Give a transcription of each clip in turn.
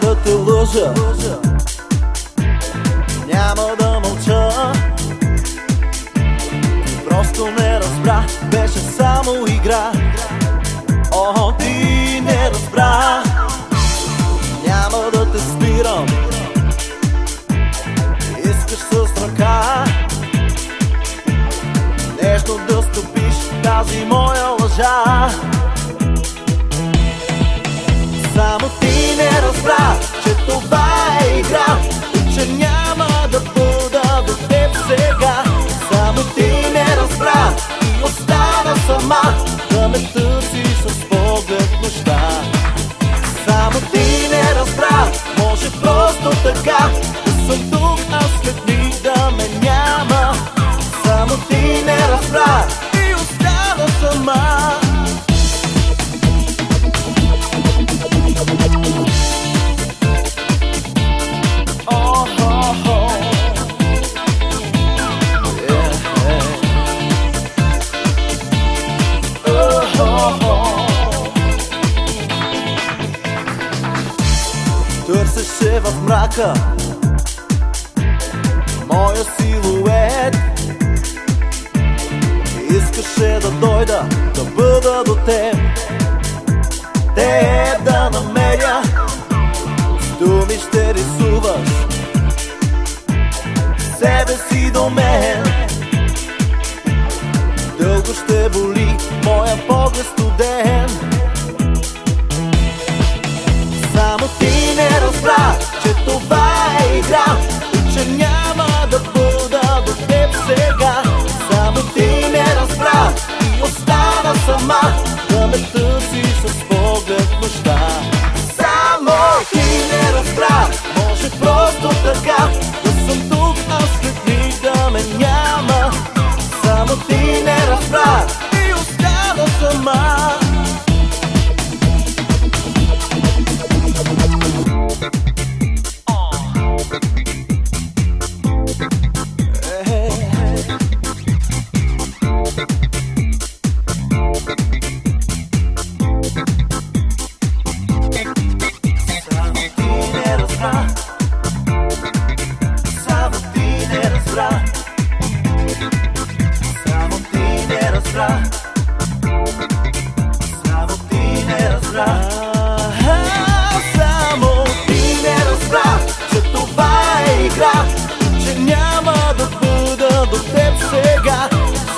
Да те лъжа. Няма да мълча. Просто не разбра Беше само игра. О, ти не разбра. Няма да те спирам. Искаш с ръка. Нещо да стопиш тази моя лъжа Търсеше в мрака. Моя силует Искаше да дойда, да бъда до теб. Теб да намеря С думи ще рисуваш Себе си до мен. Дълго ще боли моя поглед студен разбра Само ти не разбра Че това е игра Че няма да бъда до теб сега.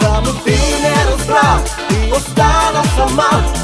Само ти не разбра И остана сама